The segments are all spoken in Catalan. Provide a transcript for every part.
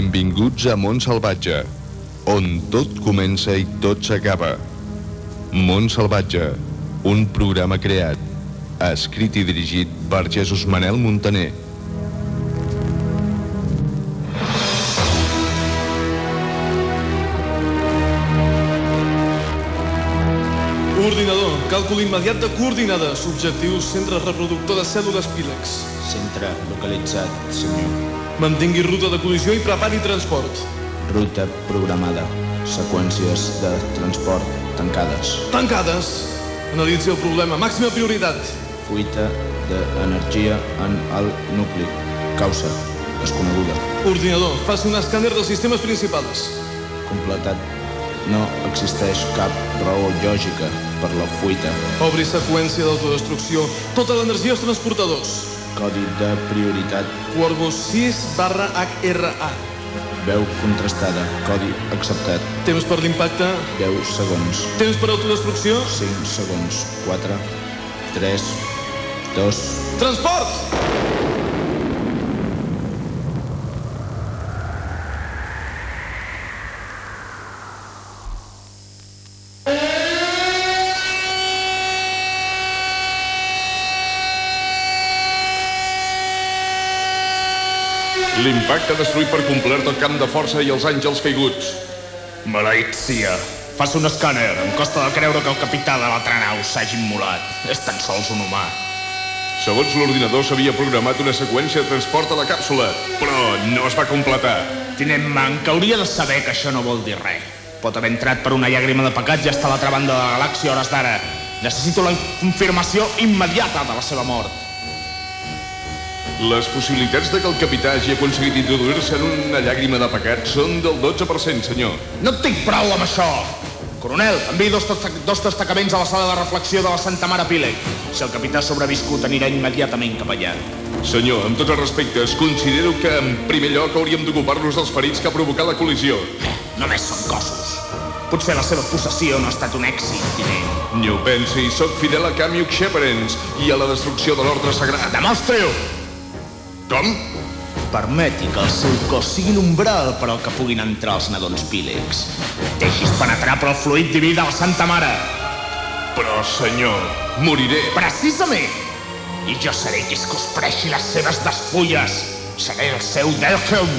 Benvinguts a Mont Salvatge, on tot comença i tot s'acaba. Mont Salvatge, un programa creat, escrit i dirigit per Jesús Manel Montaner. Ordinador, càlcul immediat de coordinades, objectius, centre reproductor de cèl·lules pílex. Centre localitzat, senyor. Mantingui ruta de col·lisió i prepari transport. Ruta programada. Seqüències de transport tancades. Tancades. Analitzi el problema. Màxima prioritat. Fuita d'energia en el nucli. Causa desconeguda. Ordinador, faci un escàner dels sistemes principals. Completat. No existeix cap raó lògica per la fuita. Obri seqüència d'autodestrucció. Tota l'energia als transportadors. Codi de prioritat. Corvus 6 barra HRA. Veu contrastada. Codi acceptat. Temps per l'impacte. 10 segons. Temps per autodestrucció. 5 segons. 4, 3, 2... Transport! Ha destruït per complet el camp de força i els àngels caiguts. Maleït sia. Fas un escàner. Em costa de creure que el capità de l'altra nau s'hagi immolat. És tan sols un humà. Segons l'ordinador s'havia programat una seqüència de transport a la càpsula, però no es va completar. Tinent Mank hauria de saber que això no vol dir res. Pot haver entrat per una llàgrima de pecat i està a l'altra banda de la galàxia hores d'ara. Necessito la confirmació immediata de la seva mort. Les possibilitats de que el capità hagi aconseguit introduir-se en una llàgrima de pecat són del 12%, senyor. No tinc prou amb això! Coronel, enviï dos, dos destacaments a la sala de reflexió de la Santa Mare Pílec. Si el capità ha sobreviscut, anirà immediatament cap allà. Senyor, amb tots els respectes, considero que en primer lloc hauríem d'ocupar-nos dels ferits que ha provocat la col·lisió. Només són cossos. Potser la seva possessió no ha estat un èxit, tinent. Ni ho pensi, sóc fidel a Camiuc Sheperens i a la destrucció de l'ordre sagrat. Demostri-ho! Com? Permeti que el seu cos sigui l'umbral per al que puguin entrar els nadons pílegs. Deixis penetrar per el fluid diví de la Santa Mare. Però, senyor, moriré. Precisament! I jo seré qui es cospreixi les seves despulles. Seré el seu Delhelm.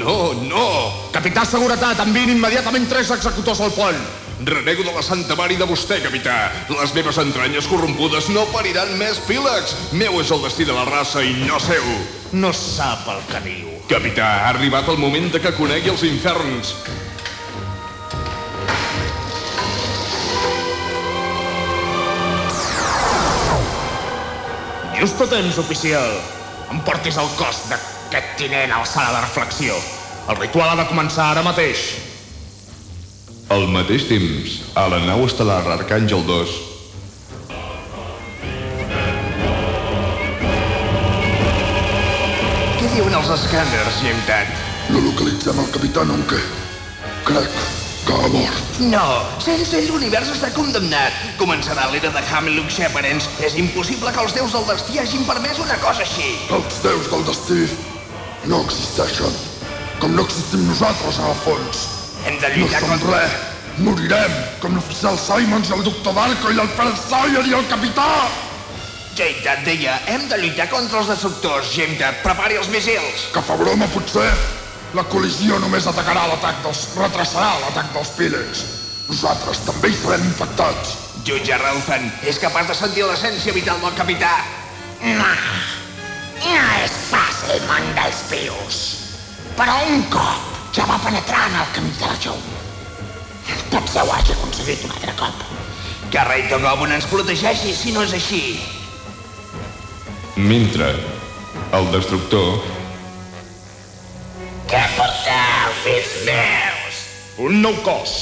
No, no! Capità Seguretat, enviïn immediatament tres executors al pont. Renego de la Santa Mare i de vostè, capità. Les meves entranyes corrompudes no pariran més pílegs. Meu és el destí de la raça i no seu. No sap el que diu. Capità, ha arribat el moment de que conegui els inferns. Just a temps, oficial. Em portis el cos d'aquest tinent a la sala de reflexió. El ritual ha de començar ara mateix. Al mateix temps, a la nau estel·lar Arcàngel 2, Què diuen els escàners, Gemtat? No localitzem el capità Nonke. Crec que ha mort. No, sense ell l'univers està condemnat. Començarà l'era de Hameluk Sheperens. És impossible que els déus del destí hagin permès una cosa així. Els déus del destí no existeixen. Com no existim nosaltres, a fons. Hem de No lluitar som contra... res. Morirem, com l'oficial Simons el doctor Darko i l'Alfred Sawyer i el capità. Gemtat deia, hem de lluitar contra els destructors. Gemtat, prepari els missils. Que fa broma, potser? La col·lisió només atacarà l'atac dels... retrasarà l'atac dels pílegs. Nosaltres també hi serem infectats. Jutge Ralphan és capaç de sentir l'essència vital del capità. No. No és fàcil, món dels vius. Però un cop ja va penetrar en el camí de la llum. Potser ho hagi aconseguit un altre cop. Que Rei Togobun ens protegeixi si no és així. mentre el destructor Què porteu, fills meus? Un nou cos.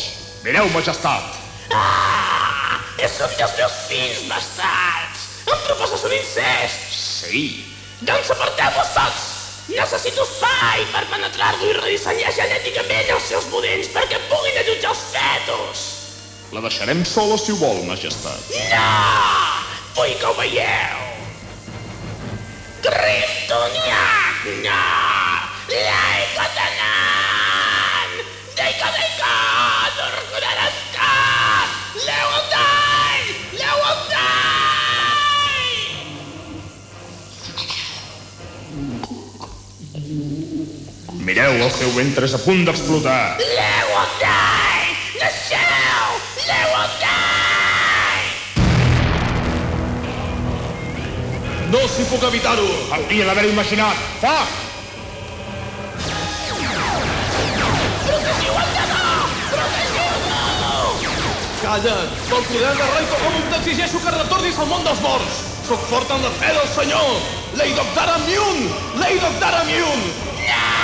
Mireu, majestat. Ah, són els meus fills bastards. Em proposes un incest. Sí. Doncs aparteu-vos tots. Necessito espai per penetrar-lo i redissenyar genèticament els seus budells perquè puguin allotjar els fetos. La deixarem sola si ho vol, majestat. No! Vull que ho veieu. Kryptonia! No! L'aigua de Mireu, el seu ventre és a punt d'explotar. Lewandai! Deixeu! Lewandai! No si puc evitar-ho! Hauria d'haver-ho imaginat. Foc! Calla! Pel poder de Rei Togomun t'exigeixo que retornis al món dels morts! Soc fort en la fe del senyor! Leidok Daramyun! Leidok Daramyun! No!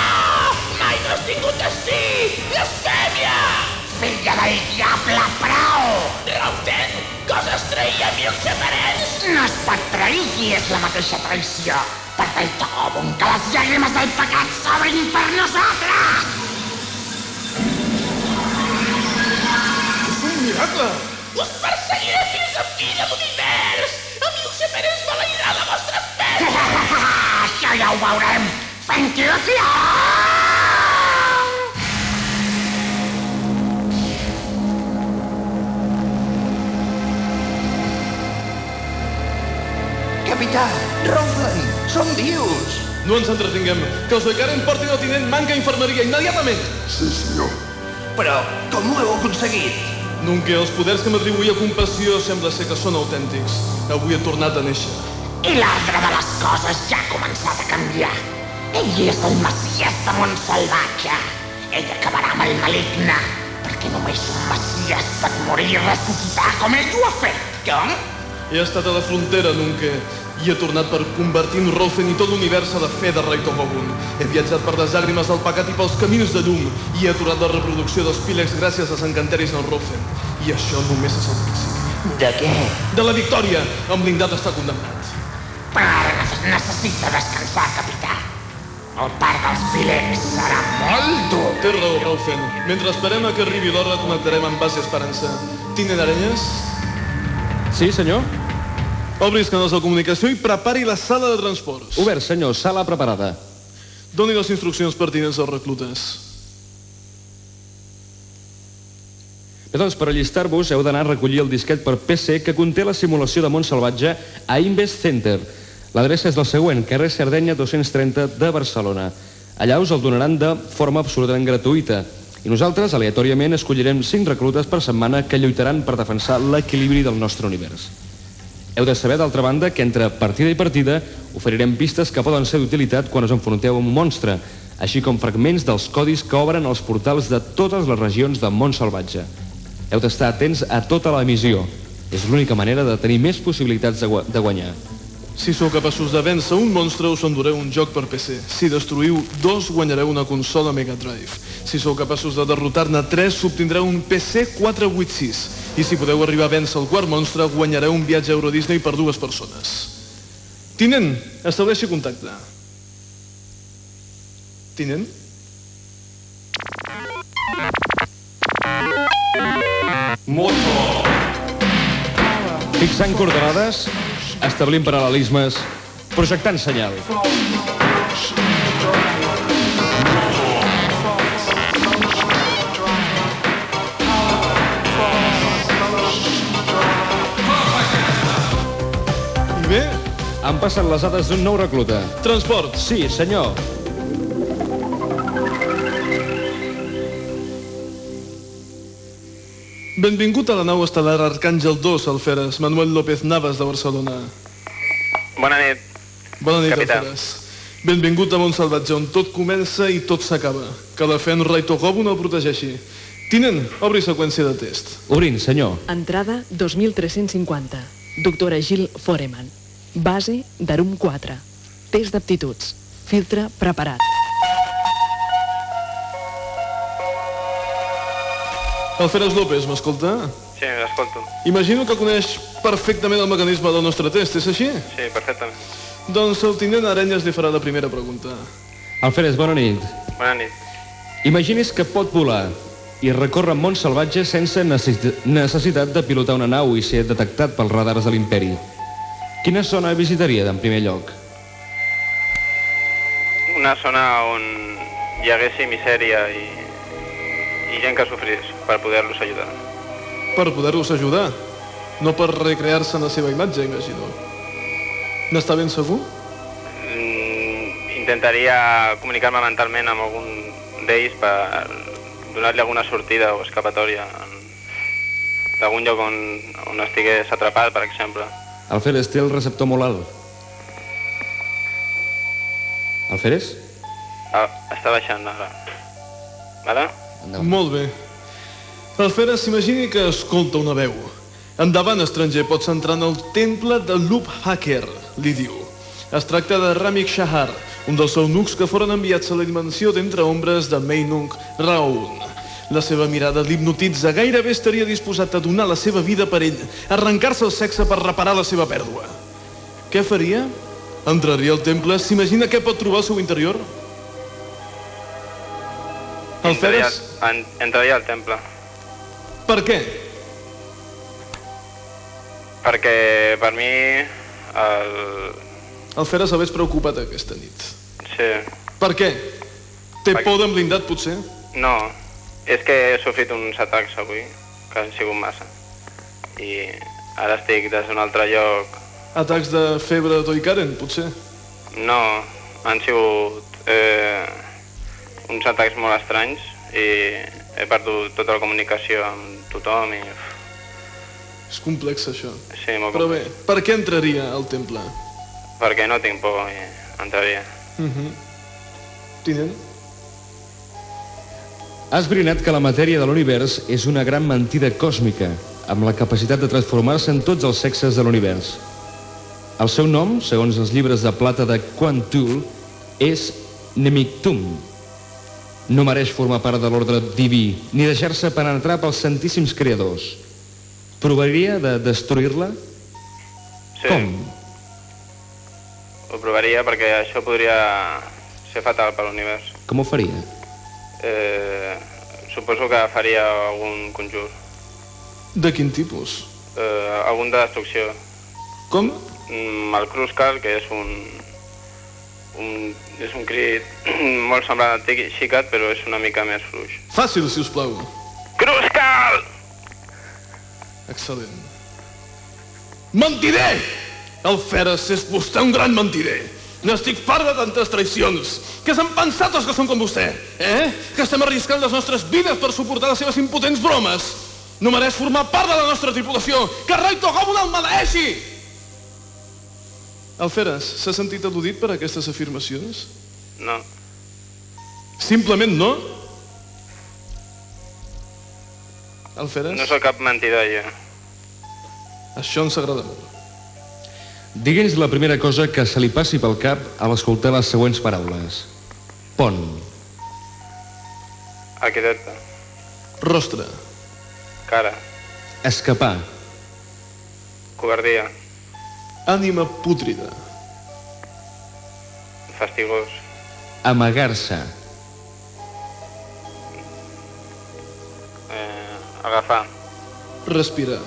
No has tingut destí! Blasfèmia! Filla del diable, prou! Rauten, coses traïa mil separents! No es pot trair qui és la mateixa traïció! Perquè el Tobun, que les llàgrimes del pecat s'obrin per nosaltres! És un miracle! Us perseguiré fins al fi de l'univers! A mi us separés maleirà la vostra fe! Això ja ho veurem! Ventilació! Capità, Rosen, som vius! No ens entretinguem. Que els Oikaren portin el tinent Manca infermeria immediatament! Sí, senyor. Però com ho heu aconseguit? Nunca els poders que m'atribuïa compassió sembla ser que són autèntics. Avui he tornat a néixer. I l'ordre de les coses ja ha començat a canviar. Ell és el Messias de Montsalvatge. Ell acabarà amb el maligne, perquè només un Messias pot morir i ressuscitar com ell ho ha fet. Com? He estat a la frontera, Nunca, i he tornat per convertir en Rofen i tot l'univers la fe de Rei Togogun. He viatjat per les llàgrimes del pecat i pels camins de llum, i he aturat la reproducció dels pílegs gràcies als encanteris del Rofen. I això només és el principi. De què? De la victòria, el blindat està condemnat. Però ara ne- necessita descansar, capità. El part dels pilecs serà molt dur. Té raó, Raufen. Mentre esperem a que arribi l'hora, connectarem amb base Esperança. Tinent Arenyes, Sí, senyor? Obri els canals de comunicació i prepari la sala de transports. Obert, senyor. Sala preparada. Doni les instruccions pertinents als reclutes. Bé, doncs, per allistar-vos heu d'anar a recollir el disquet per PC que conté la simulació de món salvatge a Invest Center. L'adreça és la següent, carrer Sardenya 230 de Barcelona. Allà us el donaran de forma absolutament gratuïta. I nosaltres, aleatòriament, escollirem 5 reclutes per setmana que lluitaran per defensar l'equilibri del nostre univers. Heu de saber, d'altra banda, que entre partida i partida oferirem pistes que poden ser d'utilitat quan us enfronteu amb un monstre, així com fragments dels codis que obren els portals de totes les regions del món salvatge. Heu d'estar atents a tota la missió. És l'única manera de tenir més possibilitats de, gua de guanyar. Si sou capaços de vèncer un monstre, us endureu un joc per PC. Si destruïu dos, guanyareu una consola Mega Drive. Si sou capaços de derrotar-ne tres, s'obtindreu un PC 486. I si podeu arribar a vèncer el quart monstre, guanyareu un viatge a Euro Disney per dues persones. Tinent, estableixi contacte. Tinent? Fixant coordenades, establint paral·lelismes, projectant senyal. Han passat les dades d'un nou recluta. transports. Sí, senyor. Benvingut a la nau estel·lar Arcàngel 2, Alferes, Manuel López Navas, de Barcelona. Bona nit. Bona nit, Capità. Alferes. Benvingut a Montsalvatge, on tot comença i tot s'acaba. Que la fe en Rai Togobun el protegeixi. Tinent, obri seqüència de test. Obrint, senyor. Entrada 2350. Doctora Gil Foreman. Base d'Arum 4. Test d'aptituds. Filtre preparat. Alferes López, m'escolta? Sí, l'escolto. Imagino que coneix perfectament el mecanisme del nostre test, és així? Sí, perfectament. Doncs el tinent Arenyes li farà la primera pregunta. Alferes, bona nit. Bona nit. Imagini's que pot volar i recórrer món salvatge sense necessi- necessitat de pilotar una nau i ser detectat pels radars de l'imperi. Quina zona visitaria en primer lloc? Una zona on hi haguessi misèria i, i gent que sofrís per poder-los ajudar. Per poder-los ajudar, no per recrear-se en la seva imatge, imagino. N'està ben segur? Mm, intentaria comunicar-me mentalment amb algun d'ells per donar-li alguna sortida o escapatòria d'algun lloc on, on estigués atrapat, per exemple. Alferes té el receptor molt alt. Alferes? Ah, està baixant ara. Vale? Molt bé. El Fera s'imagini que escolta una veu. Endavant, estranger, pots entrar en el temple de Loop Hacker, li diu. Es tracta de Ramik Shahar, un dels eunucs que foren enviats a la dimensió d'entre ombres de Meinung Raun. La seva mirada l'hipnotitza, gairebé estaria disposat a donar la seva vida per ell, arrencar-se el sexe per reparar la seva pèrdua. Què faria? Entraria al temple, s'imagina què pot trobar al seu interior? El Entraria, Feres... en, entraria al temple. Per què? Perquè per mi el... El Feres s'hagués preocupat aquesta nit. Sí. Per què? Té Per- por d'en blindat, potser? No, és que he sofrit uns atacs avui, que han sigut massa. I ara estic des d'un altre lloc. Atacs de febre Toikaren, potser? No, han sigut eh, uns atacs molt estranys i he perdut tota la comunicació amb tothom i... És complex, això. Sí, molt Però bé, per què entraria al temple? Perquè no tinc por i entraria. Uh -huh. Tinent? Ha esbrinat que la matèria de l'univers és una gran mentida còsmica, amb la capacitat de transformar-se en tots els sexes de l'univers. El seu nom, segons els llibres de plata de Quantul, és Nemictum. No mereix formar part de l'ordre diví, ni deixar-se penetrar pels santíssims creadors. Provaria de destruir-la? Sí, Com? ho provaria perquè això podria ser fatal per l'univers. Com ho faria? Eh, suposo que faria algun conjur, De quin tipus? eh, algun de destrucció. Com? Mm, el Cruscal, que és un, un, és un crit molt semblant al Tiki Xicat, però és una mica més fluix. Fàcil, si us plau. Cruscal! Excel·lent. Mentider! El Feres és vostè un gran mentider. N'estic fart de tantes traïcions. Què s'han pensat els que són com vostè? Eh? Que estem arriscant les nostres vides per suportar les seves impotents bromes. No mereix formar part de la nostra tripulació. Que Rai Togobun el maleeixi! El Feres s'ha sentit al·ludit per aquestes afirmacions? No, Simplement no? El Feres? no sóc cap mentidor, jo. Això ens agrada molt. Digui'ns la primera cosa que se li passi pel cap a l'escoltar les següents paraules. Pont. Arquitecte, Rostre. cara, Escapar. covardia, Ànima pútrida. fastigós, Amagar-se. eh, agafar, Respirar.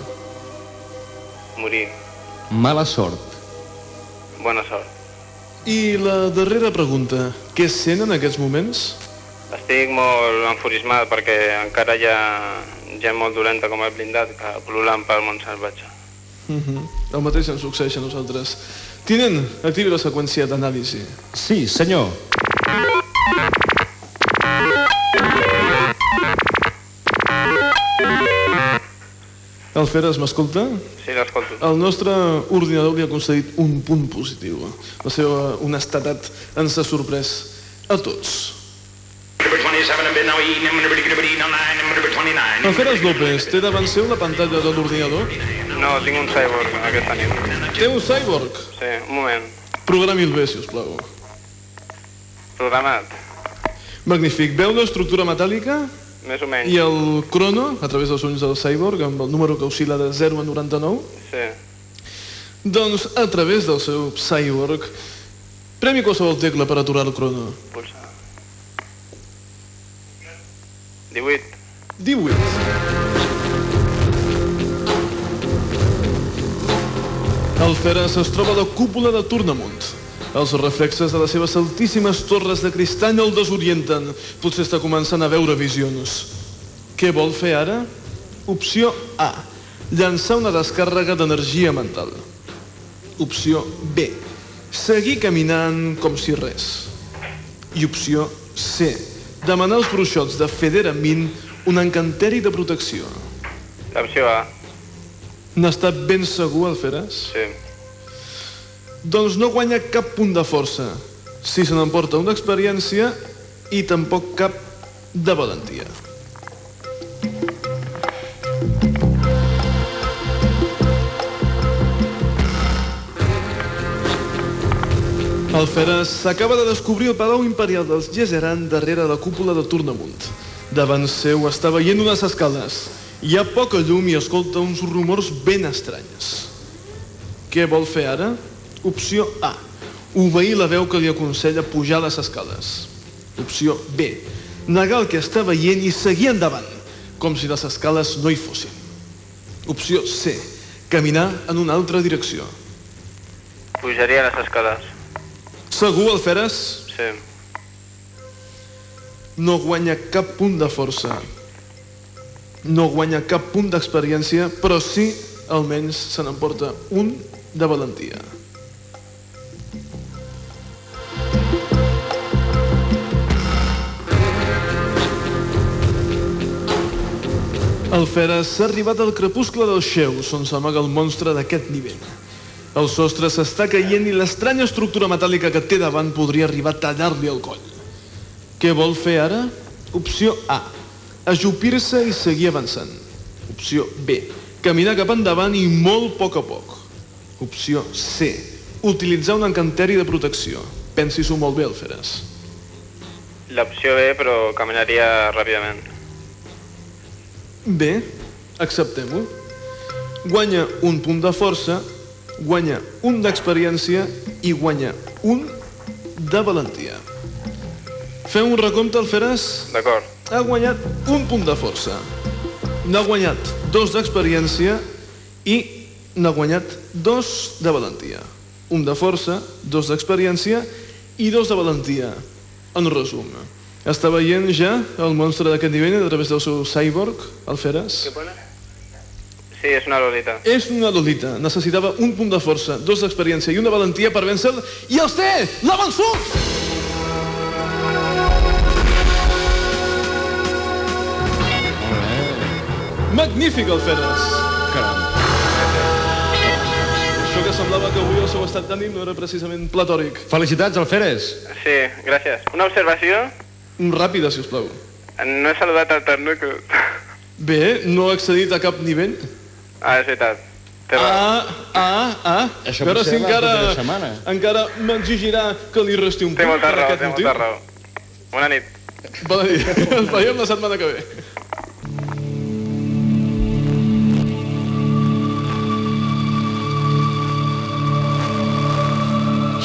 morir, Mala sort. Bona sort. I la darrera pregunta. Què sent en aquests moments? Estic molt enfurismat perquè encara hi ha gent molt dolenta com el blindat que pol·lulant pel món salvatge. Uh -huh. El mateix ens succeeix a nosaltres. Tinent, activi la seqüència d'anàlisi. Sí, senyor. El Feres m'escolta? Sí, l'escolto. El nostre ordinador li ha concedit un punt positiu. La seva honestedat ens ha sorprès a tots. Number 27 and bit now number 29, number 29. El Feres López té davant seu la pantalla de l'ordinador? No, tinc un cyborg aquesta nit. Té un cyborg? Sí, un moment. Programi'l bé, si us plau. Programat, Magnífic. Veu l'estructura metàl·lica més o menys. i el crono, a través dels ulls del cyborg, amb el número que oscil·la de 0 a 99? Sí. Doncs, a través del seu cyborg, premi qualsevol tecla per aturar el crono. Pulsa. 18. 18. El Feres es troba a la cúpula de Tornamunt. Els reflexes de les seves altíssimes torres de cristall el desorienten. Potser està començant a veure visions. Què vol fer ara? Opció A. Llançar una descàrrega d'energia mental. Opció B. Seguir caminant com si res. I opció C. Demanar als bruixots de Federa Min un encanteri de protecció. L'opció A. N'està ben segur, Alferes? Sí. Doncs no guanya cap punt de força. Si se n'emporta una experiència i tampoc cap de valentia. El Feres s'acaba de descobrir el Palau Imperial dels Gesseran darrere la cúpula de Tornamunt. Davant seu està veient unes escales. Hi ha poca llum i escolta uns rumors ben estranys. Què vol fer ara? Opció A. Obeir la veu que li aconsella pujar les escales. Opció B. Negar el que està veient i seguir endavant, com si les escales no hi fossin. Opció C. Caminar en una altra direcció. Pujaria les escales. Segur, el Feres? Sí. No guanya cap punt de força. No guanya cap punt d'experiència, però sí, almenys, se n'emporta un de valentia. El Feres s'ha arribat al crepuscle del Xeus, on s'amaga el monstre d'aquest nivell. El sostre s'està caient i l'estranya estructura metàl·lica que té davant podria arribar a tallar-li el coll. Què vol fer ara? Opció A. Ajupir-se i seguir avançant. Opció B. Caminar cap endavant i molt a poc a poc. Opció C. Utilitzar un encanteri de protecció. Pensi-s'ho molt bé, Alferes. L'opció B, però caminaria ràpidament. Bé, acceptem-ho. Guanya un punt de força, guanya un d'experiència i guanya un de valentia. Fem un recompte, Alferes? D'acord. Ha guanyat un punt de força. N'ha guanyat dos d'experiència i n'ha guanyat dos de valentia. Un de força, dos d'experiència i dos de valentia. En resum, està veient ja el monstre d'aquest nivell a través del seu cyborg, Alferes? Sí, és una lolita. És una Lolita. Necessitava un punt de força, dos d'experiència i una valentia per vèncer-lo i els té! L'ha vençut! Magnífic, el Feres! Caram. Això que semblava que avui el seu estat d'ànim no era precisament platòric. Felicitats, Alferes. Sí, gràcies. Una observació? Ràpida, si us plau. No he saludat el Ternuco. Bé, no ha accedit a cap nivell. Ah, és veritat. Té. Ah, ah, ah. Això A veure potser si la encara, encara m'exigirà que li resti un Té punt molta per raó, té motiu. molta raó. Bona nit. Bona nit. Ens veiem la setmana que ve.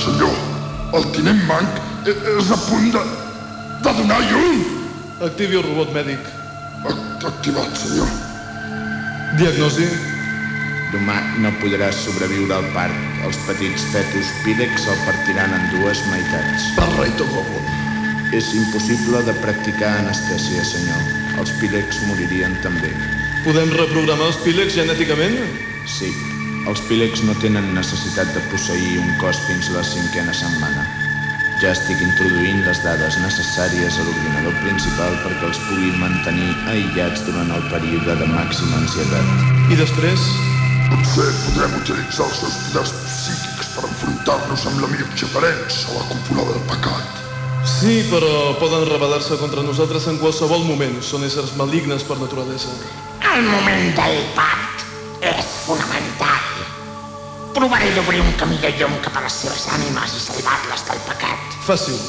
Senyor, el tinent Manc e- és a punt de, de donar llum. Activi el robot mèdic. Act- Activat, senyor. Diagnosi. Demà no podràs sobreviure al part. Els petits fetus pílex el partiran en dues meitats. Per rei Togobun. És impossible de practicar anestèsia, senyor. Els pílex moririen també. Podem reprogramar els pílex genèticament? Sí, els pílex no tenen necessitat de posseir un cos fins la cinquena setmana. Ja estic introduint les dades necessàries a l'ordinador principal perquè els pugui mantenir aïllats durant el període de màxima ansietat. I després? Potser podrem utilitzar els seus poders psíquics per enfrontar-nos amb l'amic Xaparens a la cúpula del pecat. Sí, però poden rebel·lar-se contra nosaltres en qualsevol moment. Són éssers malignes per naturalesa. El moment del part és fonamental. Provaré d'obrir un camí de llum cap a les seves ànimes i salvar-les del pecat. Fàcil.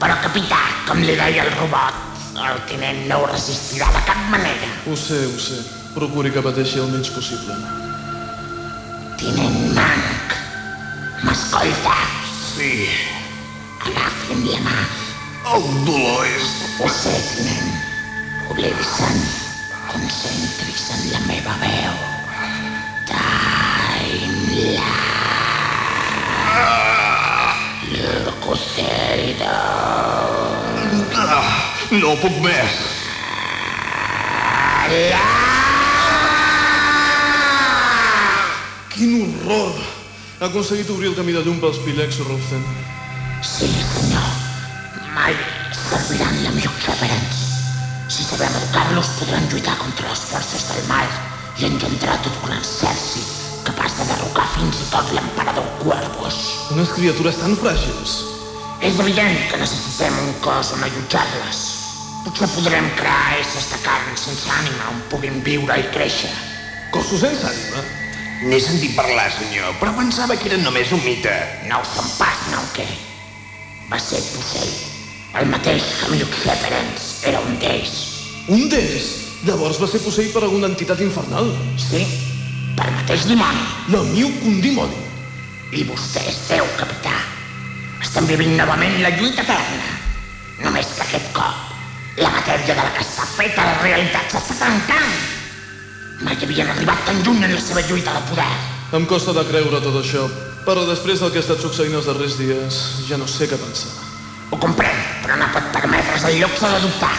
Però, capità, com li deia el robot, el tinent no ho resistirà de cap manera. Ho sé, ho sé. Procuri que pateixi el menys possible. Tinent Manc, m'escolta? Sí, Agafi'm la mà. el dolor és... Ho sé, tinent. Oblidi-se'n. Concentri's en la meva veu. Leucocerida. No puc més. Quin horror! Ha aconseguit obrir el camí de llum pels Pilex, Rosen. Sí, senyor. mai serviran la millor Sheperens. Si sabem educar-los, podran lluitar contra les forces del mal i engendrar tot un exèrcit capaç de derrocar fins i tot l'emperador Cuervos. Unes criatures tan fràgils. És evident que necessitem un cos on allotjar-les. Potser podrem crear éssers de carn sense ànima on puguin viure i créixer. Cossos sense ànima? N'he sentit parlar, senyor, però pensava que eren només un mite. No ho són pas, no què? Va ser Pucell. El mateix Camillo Sheperens era un d'ells. Un d'ells? Llavors va ser posseït per alguna entitat infernal. Sí, mateix dimoni. La miu un dimoni. I vostè és Déu, capità. Estem vivint novament la lluita eterna. Només que aquest cop la matèria de la que està feta la realitat s'està tancant. Mai havien arribat tan lluny en la seva lluita de poder. Em costa de creure tot això, però després del que ha estat succeint els darrers dies, ja no sé què pensar. Ho comprenc, però no pot permetre's el luxe de dubtar.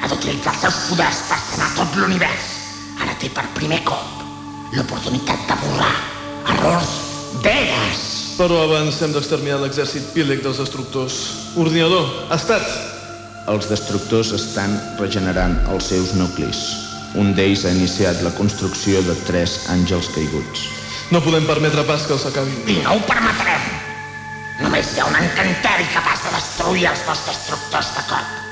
Ha d'utilitzar els seus poders per sanar tot l'univers. Ara té per primer cop l'oportunitat de borrar errors d'eres. Però abans hem d'exterminar l'exèrcit pílec dels destructors. Ordinador, estat! Els destructors estan regenerant els seus nuclis. Un d'ells ha iniciat la construcció de tres àngels caiguts. No podem permetre pas que els acabin. I no ho permetrem. Només hi ha un encanteri capaç de destruir els dos destructors de cop.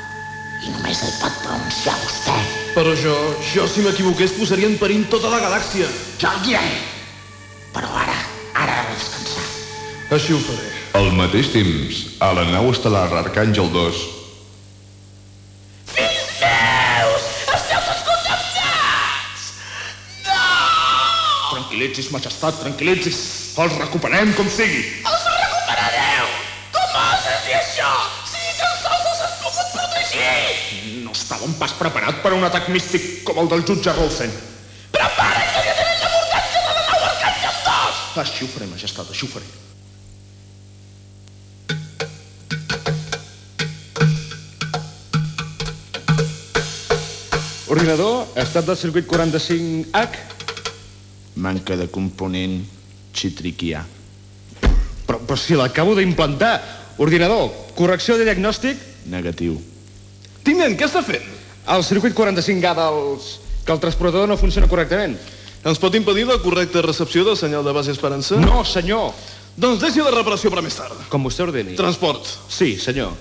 I només el pot pronunciar vostè. Però jo, jo si m'equivoqués posaria en perill tota la galàxia. Jo el diré. Però ara, ara he de descansar. Així ho faré. Al mateix temps, a la nau estel·lar Arcàngel 2, Fills meus! Esteu! No! Tranquil·litzis, majestat, tranquil·litzis. Els recuperem com sigui. Els No estàvem pas preparat per a un atac místic com el del jutge Rolfen. Prepara't que ja tenen l'abordatge de la nau Arcàngel 2! Així ho faré, majestat, així ho faré. Ordinador, estat del circuit 45H. Manca de component xitriquià. Però, però si l'acabo d'implantar. Ordinador, correcció de diagnòstic. Negatiu. Tinent, què està fent? El circuit 45A dels... que el transportador no funciona correctament. Ens pot impedir la correcta recepció del senyal de base Esperança? No, senyor. Doncs deixi la reparació per més tard. Com vostè ordeni. Transport. Sí, senyor.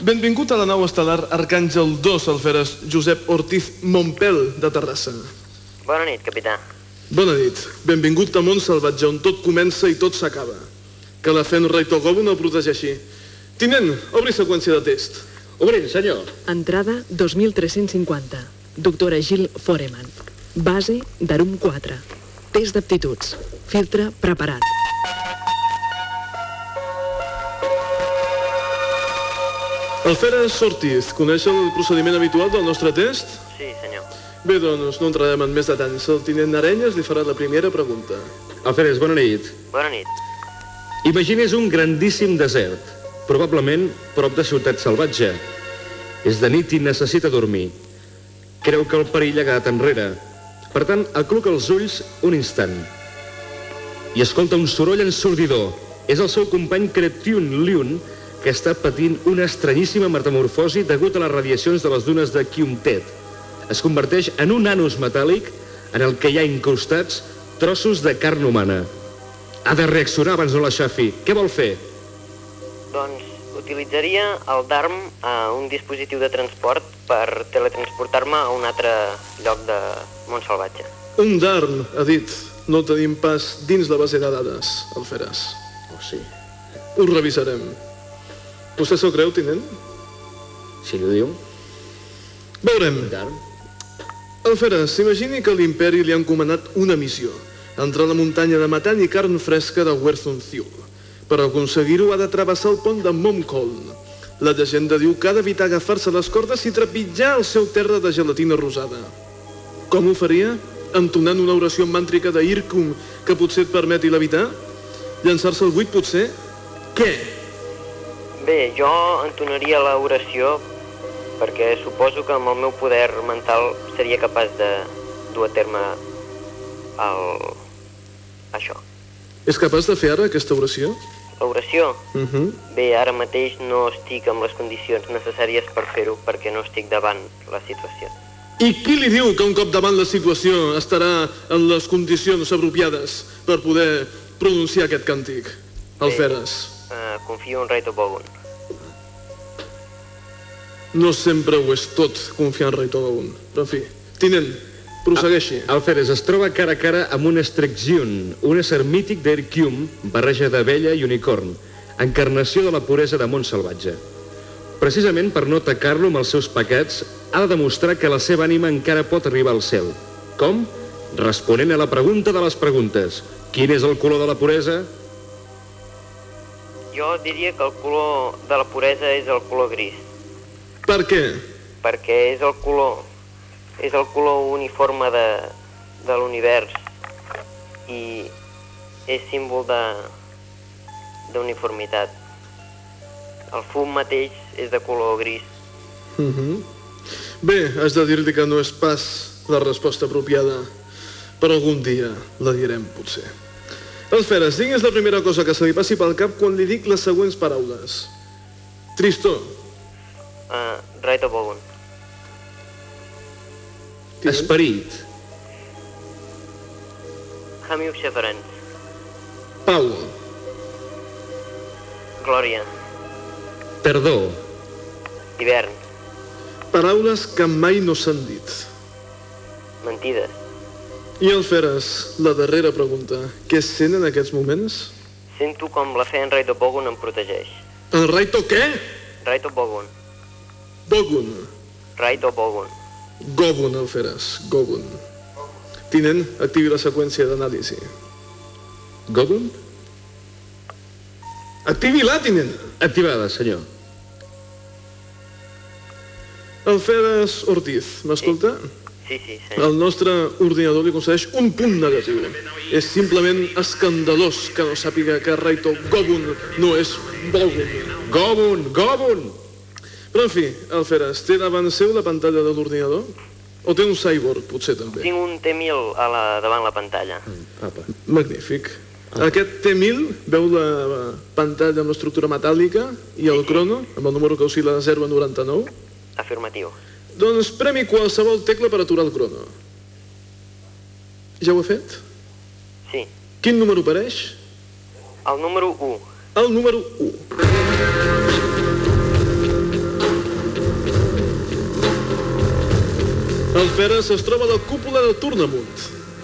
Benvingut a la nau estel·lar Arcàngel 2, alferes Josep Ortiz Montpel, de Terrassa. Bona nit, capità. Bona nit. Benvingut a Mont Salvatge, on tot comença i tot s'acaba. Que la Fenra i Togobo no protegeixi. Tinent, obri seqüència de test. Obrim, senyor. Entrada 2350. Doctora Gil Foreman. Base d'Arum 4. Test d'aptituds. Filtre preparat. Alferes Ortiz, coneix el procediment habitual del nostre test? Sí, senyor. Bé, doncs, no entrarem en més detalls. El tinent Arenyes li farà la primera pregunta. Alferes, bona nit. Bona nit. Imagines un grandíssim desert, probablement prop de Ciutat Salvatge. És de nit i necessita dormir. Creu que el perill ha quedat enrere. Per tant, acluca els ulls un instant. I escolta un soroll ensordidor. És el seu company Creptiun Liun, que està patint una estranyíssima metamorfosi degut a les radiacions de les dunes de Kiumtet. Es converteix en un anus metàl·lic en el que hi ha incrustats trossos de carn humana. Ha de reaccionar abans no l'aixafi. Què vol fer? Doncs utilitzaria el DARM a un dispositiu de transport per teletransportar-me a un altre lloc de Montsalvatge. Un DARN, ha dit. No el tenim pas dins la base de dades, Alferes. Oh, sí. Ho revisarem. Vostè s'ho creu, tinent? Si ho diu. Veurem. Darm. Alferes, s'imagini que l'imperi li ha encomanat una missió. Entrar a la muntanya de Matany i carn fresca de Werthunthul. Per aconseguir-ho ha de travessar el pont de Momkoln. La llegenda diu que ha d'evitar agafar-se les cordes i trepitjar el seu terra de gelatina rosada. Com ho faria? Entonant una oració màntrica d'Irkum que potser et permeti levitar? Llançar-se al buit, potser? Què? Bé, jo entonaria l'oració perquè suposo que amb el meu poder mental seria capaç de dur a terme el, això. És capaç de fer ara aquesta oració? L'oració? Uh -huh. Bé, ara mateix no estic amb les condicions necessàries per fer-ho perquè no estic davant la situació. I qui li diu que un cop davant la situació estarà en les condicions apropiades per poder pronunciar aquest càntic? Alferes. Uh, confio en Raito Bogun. No sempre ho és tot confiar en Rei Togaun. Però, en fi, tinent, prossegueixi. Alferes es troba cara a cara amb un Strexzion, un ésser mític d'Erquium, barreja d'abella i unicorn, encarnació de la puresa de món salvatge. Precisament per no atacar-lo amb els seus pecats, ha de demostrar que la seva ànima encara pot arribar al cel. Com? Responent a la pregunta de les preguntes. Quin és el color de la puresa? Jo diria que el color de la puresa és el color gris, Per què? perquè és el color, és el color uniforme de, de l'univers i és símbol de d'uniformitat. El fum mateix és de color gris. Uh -huh. Bé, has de dir-li que no és pas la resposta apropiada, però algun dia la direm, potser. Alferes, digues la primera cosa que se li passi pel cap quan li dic les següents paraules. Tristor, Uh, Raito Bogun. Esperit. Hamiu Xafarens. Pau, Glòria. Perdó. Hivern. paraules que mai no s'han dit. Mentides. I Alferes, la darrera pregunta. Què sent en aquests moments? Sento com la fe en Raito Bogun em protegeix. El Raito què? Raito Bogun. Bogun. Raito Bogun. Gobun, Alferes, Gobun. Tinent, activi la seqüència d'anàlisi. Gobun? Activi-la, tinent. Activada, senyor. Alferes Ortiz, m'escolta? Sí, sí, senyor. El nostre ordinador li concedeix un punt negatiu. És simplement escandalós que no sàpiga que Raito Gobun no és Bogun. Gobun, Gobun! Però, en fi, Alferes, té davant seu la pantalla de l'ordinador? O té un cyborg, potser també? Tinc un T-1000 a la, davant la pantalla. Apa. Magnífic. Aquest T1000 veu la pantalla amb l'estructura metàl·lica i el crono, amb el número que oscil·la de 0 a 99. Afirmatiu. Doncs premi qualsevol tecla per aturar el crono. Ja ho he fet? Sí. Quin número apareix? El número 1. El número 1. El Feres es troba a la cúpula de Tornamunt.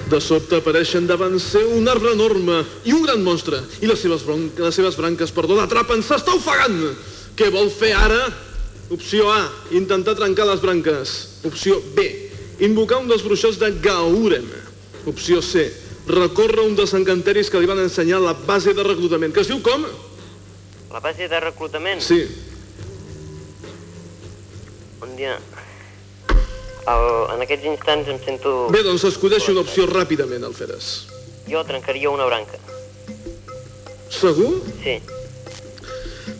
De sobte apareixen davant seu un arbre enorme i un gran monstre. I les seves, bron les seves branques, perdó, l'atrapen, s'està ofegant. Què vol fer ara? Opció A, intentar trencar les branques. Opció B, invocar un dels bruixos de Gaurem. Opció C, recórrer un dels encanteris que li van ensenyar la base de reclutament, que es diu com? La base de reclutament? Sí. Un dia... El, en aquests instants em sento... Bé, doncs escudeixi una opció ràpidament, Alferes. Jo trencaria una branca. Segur? Sí.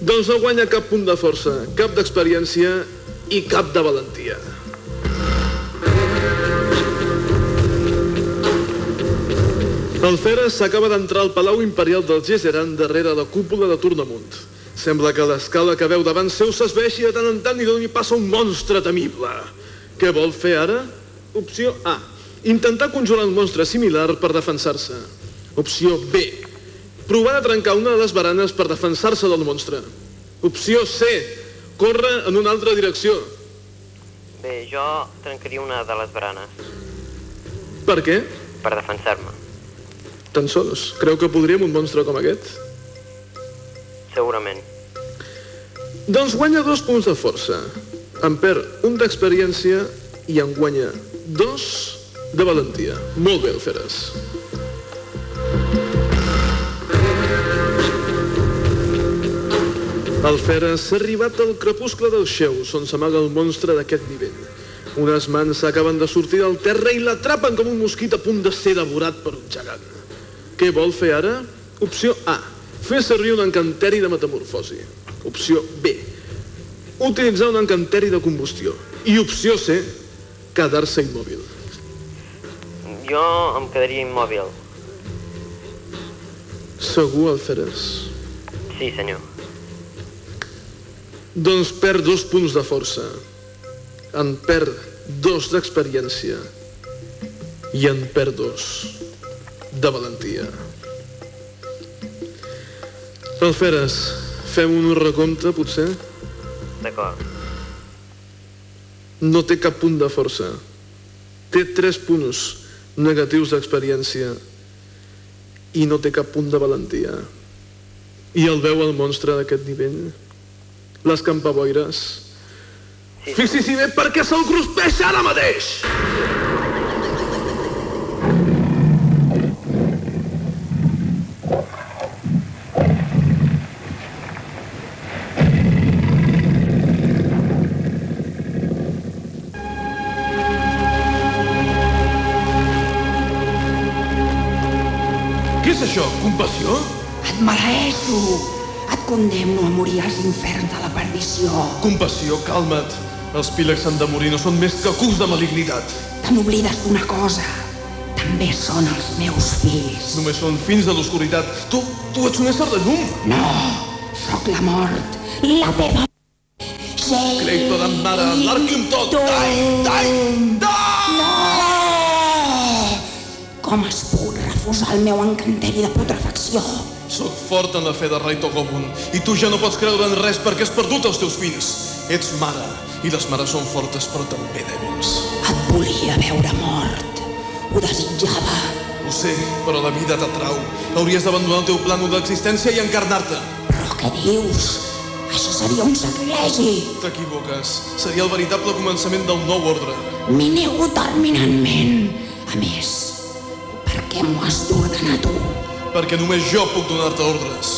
Doncs no guanya cap punt de força, cap d'experiència i cap de valentia. El Feres s'acaba d'entrar al Palau Imperial del Gesseran darrere la cúpula de Tornamunt. Sembla que l'escala que veu davant seu s'esveixi de tant en tant i doni pas a un monstre temible. Què vol fer ara? Opció A. Intentar conjurar un monstre similar per defensar-se. Opció B. Provar de trencar una de les baranes per defensar-se del monstre. Opció C. Corre en una altra direcció. Bé, jo trencaria una de les baranes Per què? per defensar-me. Tan sols. Creu que podríem un monstre com aquest? Segurament. Doncs guanya dos punts de força. En perd un d'experiència i en guanya dos de valentia. Molt bé, Alferes. Alferes s'ha arribat al crepuscle dels xeus, on s'amaga el monstre d'aquest nivell. Unes mans acaben de sortir del terra i l'atrapen com un mosquit a punt de ser devorat per un gegant. Què vol fer ara? Opció A. Fer servir un encanteri de metamorfosi. Opció B. Utilitzar un encanteri de combustió. I opció C. Quedar-se immòbil. Jo em quedaria immòbil. Segur, Alferes? Sí, senyor. Doncs perd dos punts de força. En perd dos d'experiència. I en perd dos de valentia. Alferes, fem un recompte, potser? D'acord. No té cap punt de força. Té tres punts negatius d'experiència i no té cap punt de valentia. I el veu el monstre d'aquest nivell? Les campaboires? Sí, Fixi-s'hi bé perquè se'l cruspeix ara mateix! Què Maleeixo! Et condemno a morir als inferns de la perdició. Compassió, calma't. Els pílegs han de morir, no són més que cucs de malignitat. Te n'oblides d'una cosa. També són els meus fills. Només són fins de l'oscuritat. Tu, tu ets un ésser de llum. No, sóc la mort. La teva... Sí. Creïto de mare, l'arquium tot. Dai, dai, No! Com es pot refusar el meu encanteri de putrefacció? Sóc fort en la fe de rei Togobun i tu ja no pots creure en res perquè has perdut els teus fills. Ets mare i les mares són fortes però també dèbils. Et volia veure mort. Ho desitjava. Ho sé, però la vida t'atrau. Hauries d'abandonar el teu plànol d'existència i encarnar-te. Però què dius? Això seria un sacrilegi. T'equivoques. Seria el veritable començament del nou ordre. M'hi nego terminantment. A més, per què m'ho has d'ordenar tu? Perquè només jo puc donar-te ordres.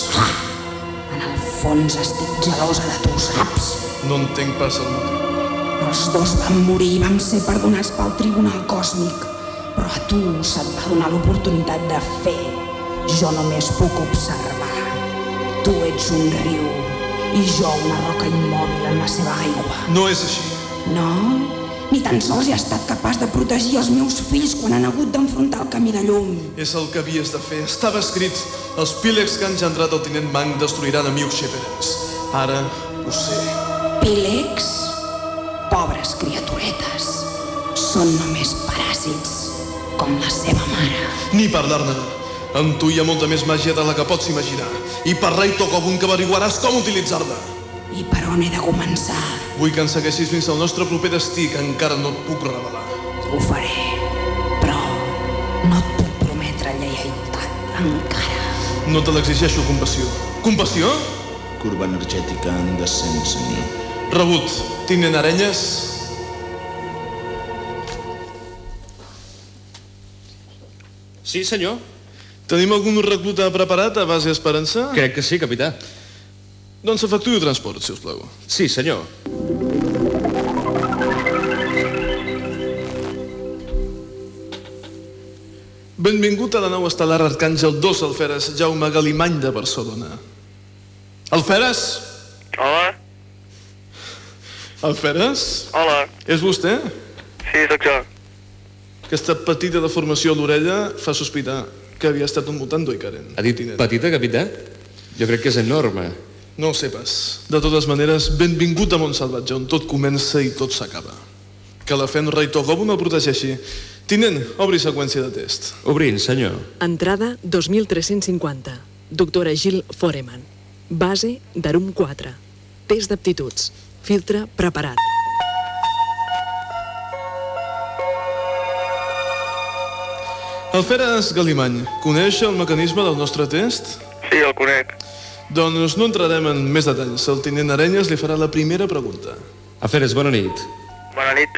En el fons estic gelosa de tu, saps? No entenc pas el motiu. Els dos vam morir i vam ser perdonats pel Tribunal Còsmic. Però a tu se't va donar l'oportunitat de fer. Jo només puc observar. Tu ets un riu i jo una roca immòbil en la seva aigua. No és així. No? Ni tan sols he estat capaç de protegir els meus fills quan han hagut d'enfrontar el camí de llum. És el que havies de fer. Estava escrit. Els pílegs que han engendrat el tinent Mang destruiran a Miu Sheperens. Ara ho sé. Pílegs? Pobres criaturetes. Són només paràsits, com la seva mare. Ni parlar-ne. En tu hi ha molta més màgia de la que pots imaginar. I per rei Togobun que averiguaràs com utilitzar-la. I per on he de començar? Vull que ens segueixis fins al nostre proper destí, que encara no et puc revelar. Ho faré, però no et puc prometre lleialtat encara. No te l'exigeixo, compassió. Compassió? Curva energètica en descens, senyor. Rebut. Tinent Arenyes? Sí, senyor. Tenim algun recluta preparat a base Esperança? Crec que sí, capità. Doncs efectuï el transport, si us plau. Sí, senyor. Benvingut a la nau estel·lar Arcàngel 2 Alferes, Jaume Galimany de Barcelona. Alferes? Hola, Alferes? hola. És vostè? Sí, sóc jo. Aquesta petita deformació a l'orella fa sospitar que havia estat un mutando Icaren. Ha dit petita, capità? Jo crec que és enorme. No ho sé pas. De totes maneres, benvingut a Montsalvatge, on tot comença i tot s'acaba. Que la fe en rei Togobun el protegeixi. Tinent, obri seqüència de test. Obrint, senyor. Entrada 2350. Doctora Gil Foreman. Base d'Arum 4. Test d'aptituds. Filtre preparat. Alferes Galimany, coneix el mecanisme del nostre test? Sí, el conec. Doncs no entrarem en més detalls. El tinent Arenyes li farà la primera pregunta. Aferes, bona nit. Bona nit.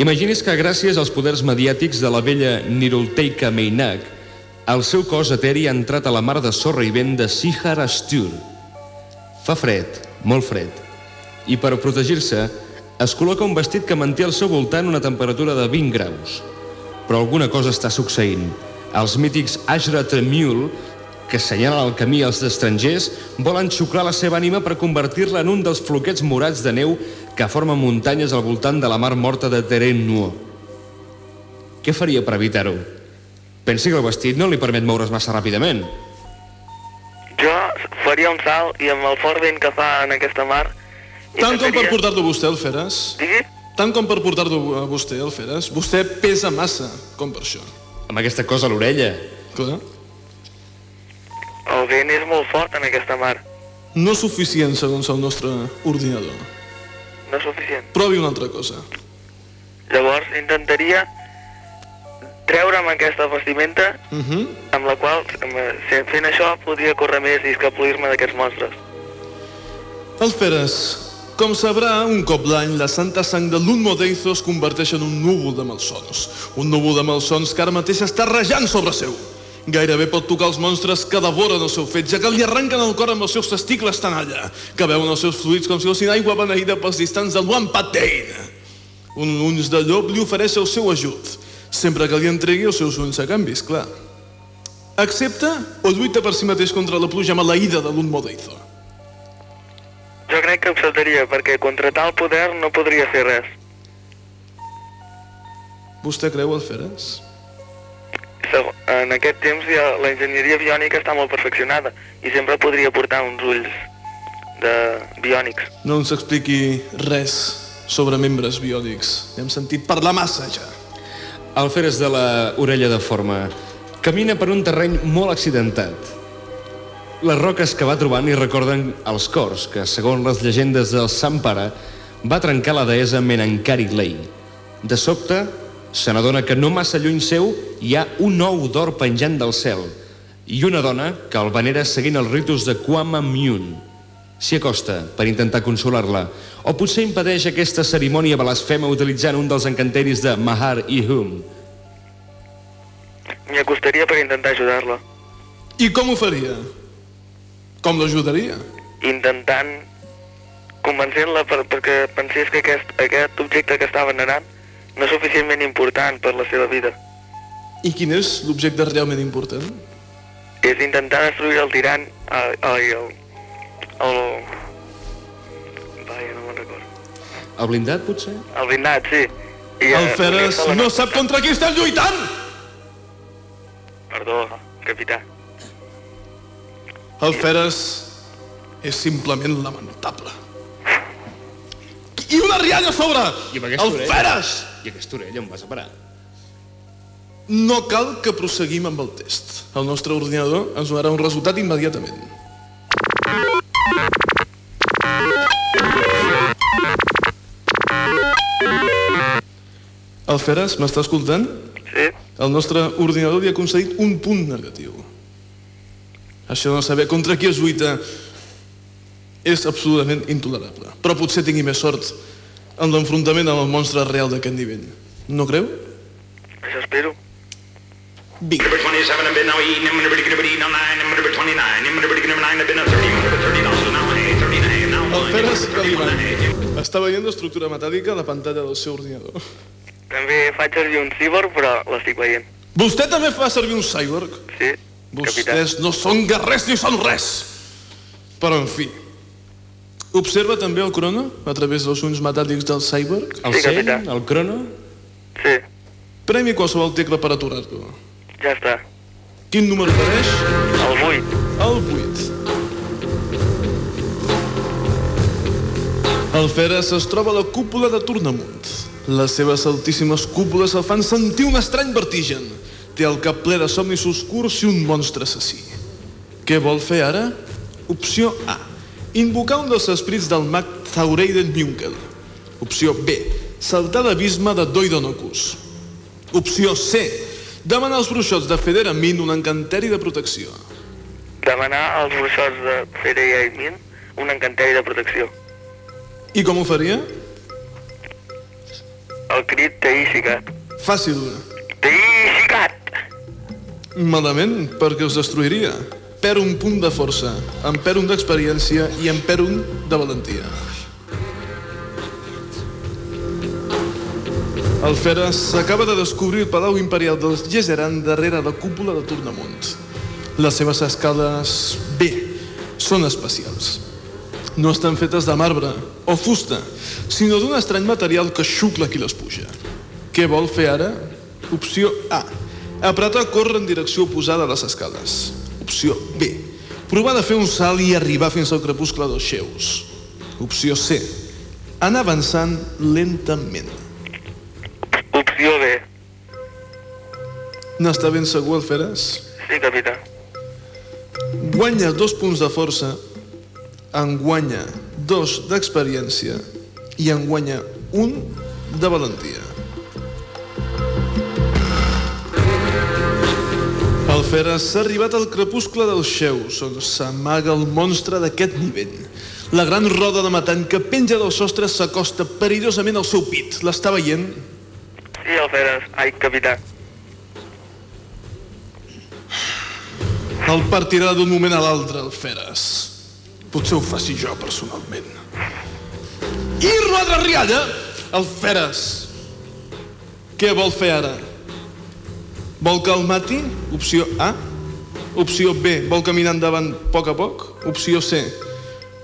Imagini's que gràcies als poders mediàtics de la vella Nirulteika Meinak, el seu cos eteri ha entrat a la mar de sorra i vent de Sihar Astur. Fa fred, molt fred, i per protegir-se es col·loca un vestit que manté al seu voltant una temperatura de 20 graus. Però alguna cosa està succeint. Els mítics Ashra Tremule, que assenyalen el camí als estrangers, volen xuclar la seva ànima per convertir-la en un dels floquets morats de neu que formen muntanyes al voltant de la mar morta de Teren Nuo. Què faria per evitar-ho? Pensi que el vestit no li permet moure's massa ràpidament. faria un salt i amb el fort vent que fa en aquesta mar... Tant com per portar-lo vostè, el Feres? Digui? Tant com per portar-lo a vostè, el Feres? Vostè pesa massa, com per això. Amb aquesta cosa a l'orella. Clar. El vent és molt fort en aquesta mar. No suficient, segons el nostre ordinador. No suficient. Provi una altra cosa. Llavors intentaria treure'm aquesta vestimenta Uh -huh. amb la qual, fent això, podria córrer més i escapolir-me d'aquests monstres. El Feres, com sabrà, un cop l'any la santa sang de l'Unmodeizo es converteix en un núvol de malsons. Un núvol de malsons que ara mateix està rejant sobre seu. Gairebé pot tocar els monstres que devoren el seu fetge, que li arrenquen el cor amb els seus testicles tan allà, que veuen els seus fluids com si fossin aigua beneïda pels distants del Wampatein. Un ulls de llop li ofereix el seu ajut, sempre que li entregui els seus ulls a canvis, clar. Accepta o lluita per si mateix contra la pluja maleïda de l'Unmodeizo? Jo crec que acceptaria, perquè contra tal poder no podria fer res. Vostè creu, el Feres? En aquest temps ja la enginyeria biònica està molt perfeccionada i sempre podria portar uns ulls de biònics. No ens expliqui res sobre membres biònics. Hem sentit parlar massa, ja. El Feres de la orella de forma camina per un terreny molt accidentat. Les roques que va trobant hi recorden els cors que, segons les llegendes del Sant Pare, va trencar la deessa Menankari Lei. De sobte, se n'adona que no massa lluny seu hi ha un ou d'or penjant del cel i una dona que el venera seguint els ritus de Kwama Myun. S'hi acosta per intentar consolar-la, o potser impedeix aquesta cerimònia blasfema utilitzant un dels encanteris de Mahar i Hum. M'hi acostaria per intentar ajudar-la. I com ho faria? Com l'ajudaria? Intentant convencent-la per, perquè pensés que aquest, aquest objecte que està venerant no suficientment important per la seva vida. I quin és l'objecte realment important? És intentar destruir el tirant... Ai, el... el... Vaja, no me'n recordo. El blindat, potser? El blindat, sí. I, El eh, Feres no sap contra qui estem lluitant! Perdó, capità. El Feres és simplement lamentable. I una rialla a sobre! I amb aquesta El orella? Feres! I aquesta orella on vas a parar? No cal que prosseguim amb el test. El nostre ordinador ens donarà un resultat immediatament. El Feres, m'està escoltant? Sí. El nostre ordinador li ha concedit un punt negatiu. Això de no saber contra qui es lluita és absolutament intolerable. Però potser tingui més sort en l'enfrontament amb el monstre real d'aquest nivell. No creu? Això espero. Vinga. Number 27 have been now eaten, number 29, number 29, number 29 have been a 30, number 30 dollars now, hey, 39 now. El Feres Caliban està veient l'estructura metàl·lica a la pantalla del seu ordinador. També faig servir un cyborg, però l'estic veient. Vostè també fa servir un cyborg? Sí, Vostès no són guerrers ni són res. Però, en fi, observa també el crono a través dels ulls metàl·lics del cyborg? El sí, seny, el crono? Sí. Premi qualsevol tecla per aturar-lo. Ja està. Quin número apareix? El 8. El 8. El Feres es troba a la cúpula de Tornamunt. Les seves altíssimes cúpules el fan sentir un estrany vertigen. Té el cap ple de somnis oscurs i un monstre assassí. Què vol fer ara? Opció A. Invocar un dels esprits del mag Thaureiden Munkel. Opció B. Saltar l'abisme de Doidonocus. Opció C. Demanar als bruixots de Federa Min un encanteri de protecció. Demanar als bruixots de Ferea i Min un encanteri de protecció. I com ho faria? El crit Teïsicat. Fàcil. Teïsicat! Malament, perquè els destruiria. Per un punt de força, en per un d'experiència i en per un de valentia. El Feres s'acaba de descobrir el Palau Imperial dels Gesseran darrere la cúpula de Tornamunt. Les seves escales, bé, són especials. No estan fetes de marbre o fusta, sinó d'un estrany material que xucla qui les puja. Què vol fer ara? Opció A. Apretar córrer en direcció oposada a les escales. Opció B. Provar de fer un salt i arribar fins al crepuscle dels xeus. Opció C. Anar avançant lentament. Opció B. N'està ben segur, el Feres? Sí, capità. Guanya dos punts de força, en guanya dos d'experiència i en guanya un de valentia. El Feres s'ha arribat al crepuscle dels xeus, on s'amaga el monstre d'aquest nivell. La gran roda de metall que penja del sostre s'acosta perillosament al seu pit. L'està veient? Sí, Alferes. Ai, capità. El partirà d'un moment a l'altre, el Feres. Potser ho faci jo, personalment. I Rodra Rialla, el Feres. Què vol fer ara? Vol que el mati? Opció A. Opció B. Vol caminar endavant a poc a poc? Opció C.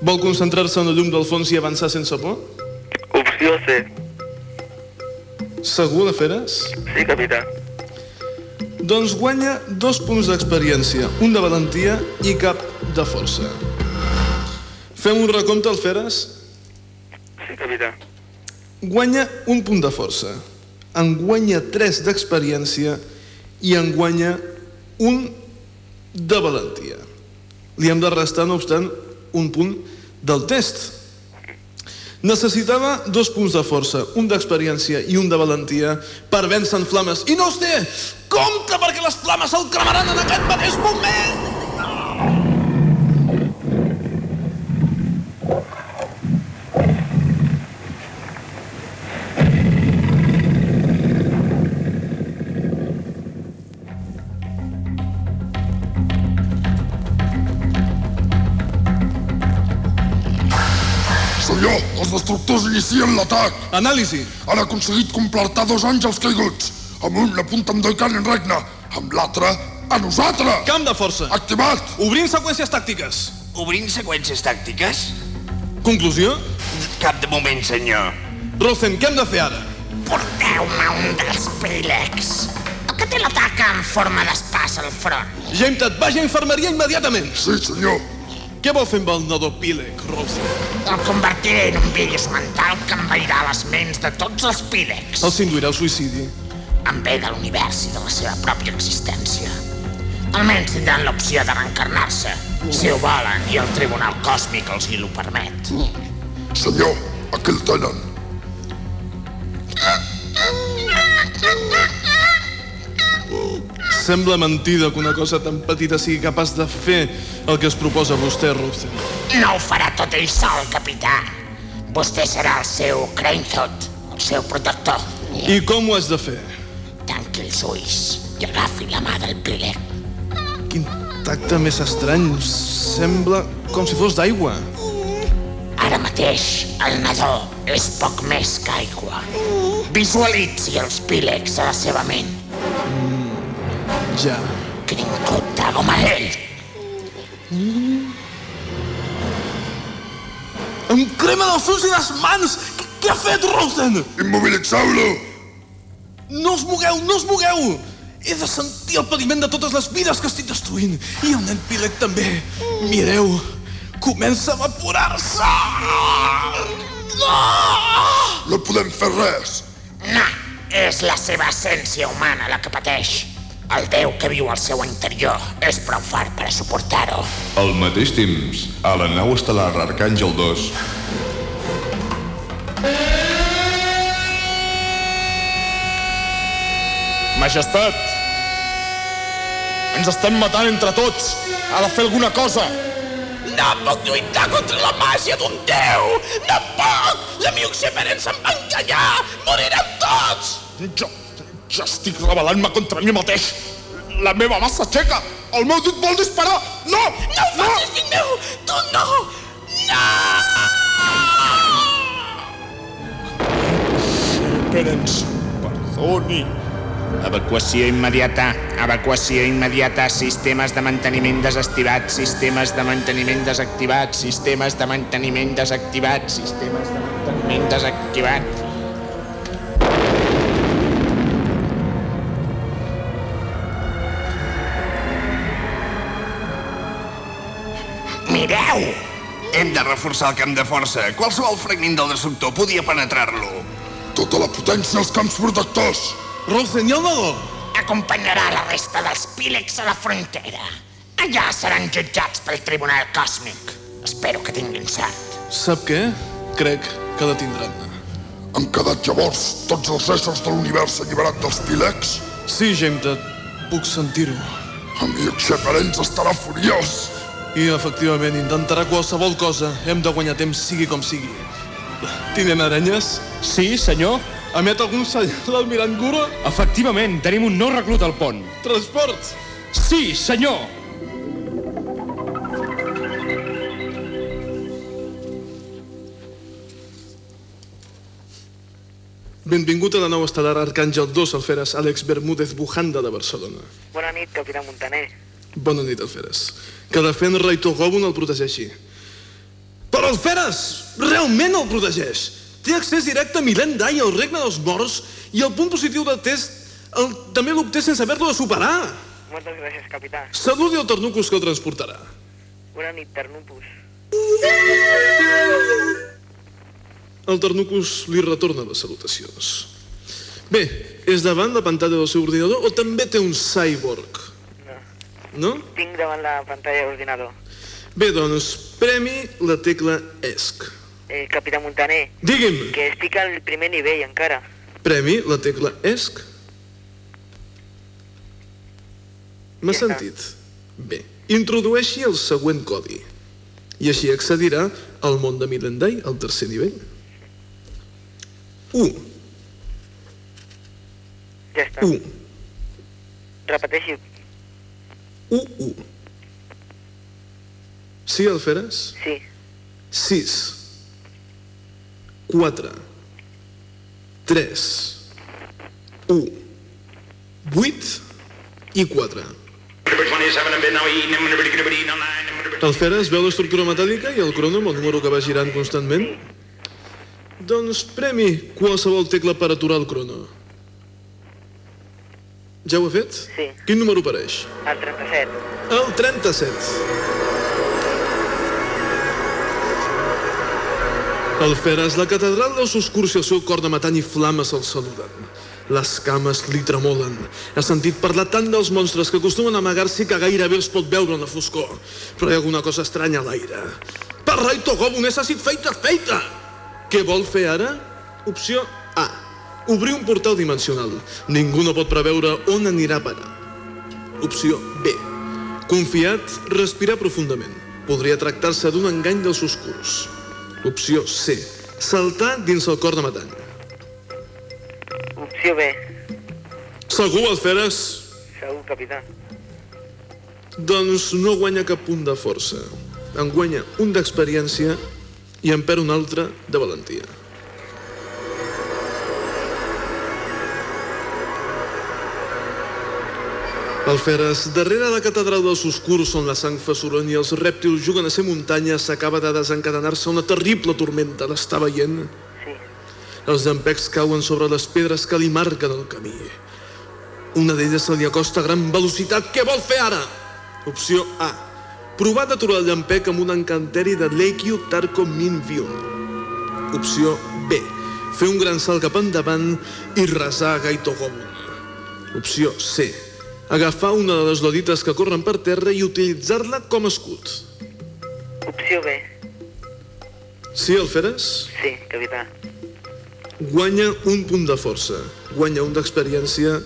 Vol concentrar-se en la llum del fons i avançar sense por? Opció C. Segur de Feres? Sí, capità. Doncs guanya dos punts d'experiència, un de valentia i cap de força. Fem un recompte al Feres? Sí, capità. Guanya un punt de força, en guanya tres d'experiència i en guanya un de valentia. Li hem de restar, no obstant, un punt del test. Necessitava dos punts de força, un d'experiència i un de valentia per vèncer en flames. I no els té! Compte, perquè les flames el cremaran en aquest mateix moment! Destructors inicien l'atac. Anàlisi. Han aconseguit completar dos àngels caiguts. Amb un apunten d'Oican en regne, amb l'altre a nosaltres. Camp de força. Activat. Obrint seqüències tàctiques. Obrint seqüències tàctiques? Conclusió? Cap de moment, senyor. Rosen, què hem de fer ara? Porteu-me un dels pílex. El que té l'atac en forma d'espàs al front. Gemtat, vagi a infermeria immediatament. Sí, senyor. Què vol fer amb el nadó Pílec, Rosen? El convertiré en un virus mental que envairà les ments de tots els pílex. El s'induirà al suïcidi. En ve de l'univers i de la seva pròpia existència. Almenys tindran l'opció de reencarnar-se, si ho volen i el Tribunal Còsmic els hi ho permet. Senyor, aquí el tenen. Sembla mentida que una cosa tan petita sigui capaç de fer el que es proposa vostè, Rosen. No ho farà tot ell sol, capità. Vostè serà el seu Crainthot, el seu protector. I com ho has de fer? Tanqui els ulls i agafi la mà del pílec. Quin tacte més estrany. Sembla com si fos d'aigua. Ara mateix el nadó és poc més que aigua. Visualitzi els pílegs a la seva ment. Ja. Crincut Dragomarell. Em crema dels ulls i les mans! Què, què ha fet, Rosen? Immobilitzeu-lo! No us mogueu, no us mogueu! He de sentir el patiment de totes les vides que estic destruint. I el nen Pílec també. Mireu, comença a evaporar-se! No! No podem fer res. No, és la seva essència humana la que pateix. El déu que viu al seu interior és prou fort per a suportar-ho. Al mateix temps, a la nau estel·lar Arcàngel 2, Majestat! Ens estem matant entre tots! Ha de fer alguna cosa! No puc lluitar contra la màgia d'un déu! No puc! La Miuxeperens em va enganyar! Morirem tots! Jo, jo estic rebel·lant-me contra mi mateix! La meva mà s'aixeca! El meu dit vol disparar! No! No ho facis, fill meu! Tu no! No! Perens, perdoni. Evacuació immediata. Evacuació immediata. Sistemes de manteniment desactivats. Sistemes de manteniment desactivats. Sistemes de manteniment desactivats. Sistemes de manteniment desactivats. Mireu! Hem de reforçar el camp de força. Qualsevol fragment del destructor podia penetrar-lo. Tota la potència als camps protectors. Rosen, i el nadó? Acompanyarà la resta dels pílex a la frontera. Allà seran jutjats pel Tribunal Còsmic. Espero que tinguin sort. Sap què? Crec que la tindran. Han quedat llavors tots els éssers de l'univers alliberat dels Pilex? Sí, Gemta, puc sentir-ho. Amic Xeperens estarà furiós. I, efectivament, intentarà qualsevol cosa. Hem de guanyar temps, sigui com sigui. Tinent Arenyes? Sí, senyor? Emet algun senyal l'almirant Gura? Efectivament, tenim un nou reclut al pont. Transport! Sí, senyor! Benvingut a la nau estel·lar Arcàngel 2 Alferes, Àlex Bermúdez Bujanda de Barcelona. Bona nit, capità Montaner. Bona nit, Alferes. Que la Fen Raito Gobun el protegeixi. Però Alferes realment el protegeix. Té accés directe a Milendai, al regne dels morts, i el punt positiu del test el, també l'obté sense haver-lo de superar. Moltes gràcies, capità. Saludi el Ternucus que el transportarà. Bona nit, Ternupus. El Ternucus li retorna les salutacions. Bé, és davant la pantalla del seu ordinador o també té un cyborg? No. Tinc davant la pantalla de l'ordinador. Bé, doncs, premi la tecla ESC. Eh, capità Montaner. Digui'm. Que estic al primer nivell encara. Premi la tecla ESC. M'ha sentit? Bé, introdueixi el següent codi. I així accedirà al món de Milendai, al tercer nivell. 1. Ja està. 1. Repeteixi. 1, 1. Sí, Alferes? Sí. 6. 4. 3. 1. 8 i 4. Alferes veu l'estructura metàl·lica i el crono amb el número que va girant constantment? Doncs premi qualsevol tecla per aturar el crono. Ja ho ha fet? Sí. Quin número apareix? El 37. El 37. El Feres, la catedral dels oscurs i el seu cor de matant i flames el saluden. Les cames li tremolen. Ha sentit parlar tant dels monstres que acostumen a amagar-s'hi que gairebé els pot veure en la foscor. Però hi ha alguna cosa estranya a l'aire. Parrai Togobo, necessit feita, feita! Què vol fer ara? Opció. Obrir un portal dimensional. Ningú no pot preveure on anirà a parar. Opció B. Confiat, respirar profundament. Podria tractar-se d'un engany dels oscurs. Opció C. Saltar dins el cor de matany. Opció B. Segur, Alferes? Segur, capità. Doncs no guanya cap punt de força. En guanya un d'experiència i en perd un altre de valentia. Alferes, darrere la catedral dels oscurs on la sang fa soroll i els rèptils juguen a ser muntanya s'acaba de desencadenar-se una terrible tormenta. L'està veient? Sí. Els llampecs cauen sobre les pedres que li marquen el camí. Una d'elles se li acosta a gran velocitat. Què vol fer ara? Opció A. Provar d'aturar el llampec amb un encanteri de Leikyu Tarko Minvyun. Opció B. Fer un gran salt cap endavant i resar a Gaitogobun. Opció C. Agafar una de les lodites que corren per terra i utilitzar-la com a escut. Opció B. Sí, Alferes? Sí, capità. Guanya un punt de força, guanya un d'experiència,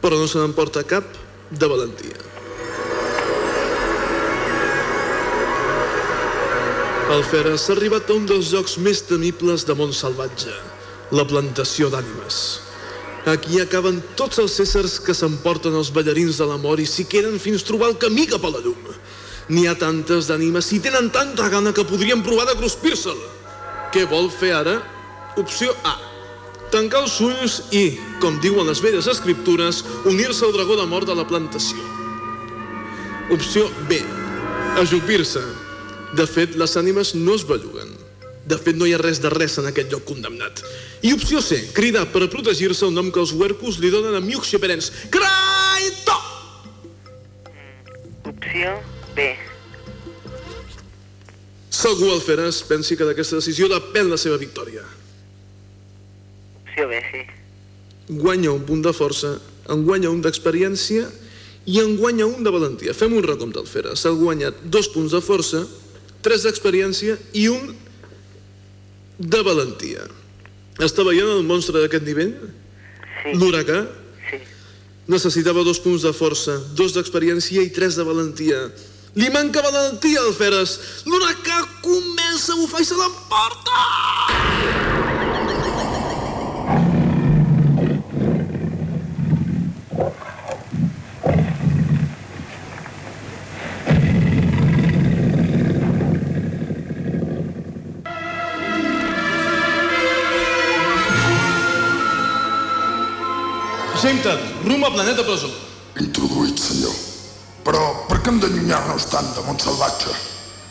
però no se n'emporta cap de valentia. Alferes s'ha arribat a un dels llocs més temibles de món salvatge, la plantació d'ànimes. Aquí acaben tots els éssers que s'emporten els ballarins de l'amor i s'hi queden fins trobar el camí cap a la llum. N'hi ha tantes d'ànimes i tenen tanta gana que podrien provar de cruspir-se'l. Què vol fer ara? Opció A. Tancar els ulls i, com diuen les velles escriptures, unir-se al dragó de mort de la plantació. Opció B. Ajupir-se. De fet, les ànimes no es belluguen. De fet, no hi ha res de res en aquest lloc condemnat. I opció C. Cridar per protegir-se el nom que els huercos li donen a Miuk Xeperens. Craito! Opció B. algú al Feres pensi que d'aquesta decisió depèn la seva victòria. Opció B, sí. Guanya un punt de força, en guanya un d'experiència i en guanya un de valentia. Fem un recompte al Feres. S'ha guanyat dos punts de força, tres d'experiència i un de valentia. Està veient el monstre d'aquest nivell? Sí. L'huracà? Sí. Necessitava dos punts de força, dos d'experiència i tres de valentia. Li manca valentia al Feres. L'huracà comença a bufar i se l'emporta! Senten, rumb a Planeta Presó. Introduït, senyor. Però per què hem d'allunyar-nos tant de Montsalvatge?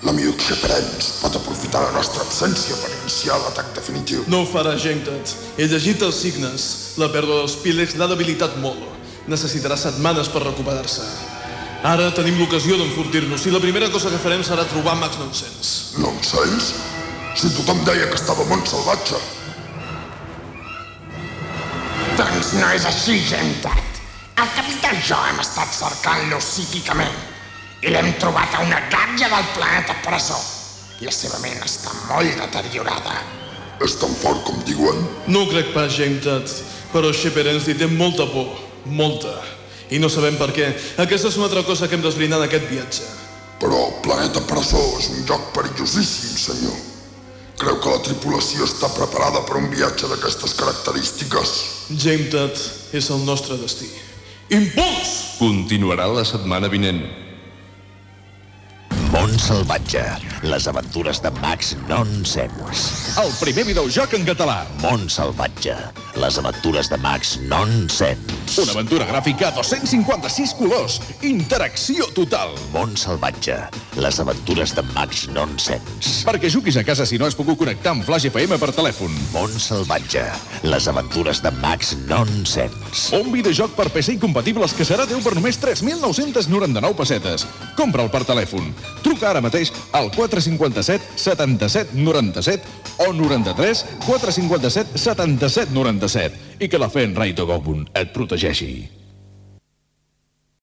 L'amic Xaperens pot aprofitar la nostra absència per iniciar l'atac definitiu. No ho farà, Gentet. He llegit els signes. La pèrdua dels pílex l'ha debilitat molt. Necessitarà setmanes per recuperar-se. Ara tenim l'ocasió d'enfortir-nos i la primera cosa que farem serà trobar Max Nonsens. Nonsens? Si tothom deia que estava a Montsalvatge. Doncs no és així, Gentat. El capità i jo hem estat cercant-lo psíquicament i l'hem trobat a una gàbia del planeta presó. La seva ment està molt deteriorada. És tan fort com diuen? No ho crec pas, Gentet, però Sheperens li té molta por. Molta. I no sabem per què. Aquesta és una altra cosa que hem d'esbrinar en aquest viatge. Però el planeta presó és un lloc perillosíssim, senyor. Creu que la tripulació està preparada per un viatge d'aquestes característiques? Gentet és el nostre destí. Impuls! Continuarà la setmana vinent. Mont Salvatge, les aventures de Max Nonsens. El primer videojoc en català. Mont Salvatge, les aventures de Max Nonsens. Una aventura gràfica a 256 colors. Interacció total. Mont Salvatge, les aventures de Max Nonsens. Perquè juguis a casa si no has pogut connectar amb Flash FM per telèfon. Mont Salvatge, les aventures de Max Nonsens. Un videojoc per PC incompatibles que serà teu per només 3.999 pessetes. Compra'l per telèfon. Truca ara mateix al 457 77 97 o 93 457 77 97 i que la fe en Rai Togobun et protegeixi.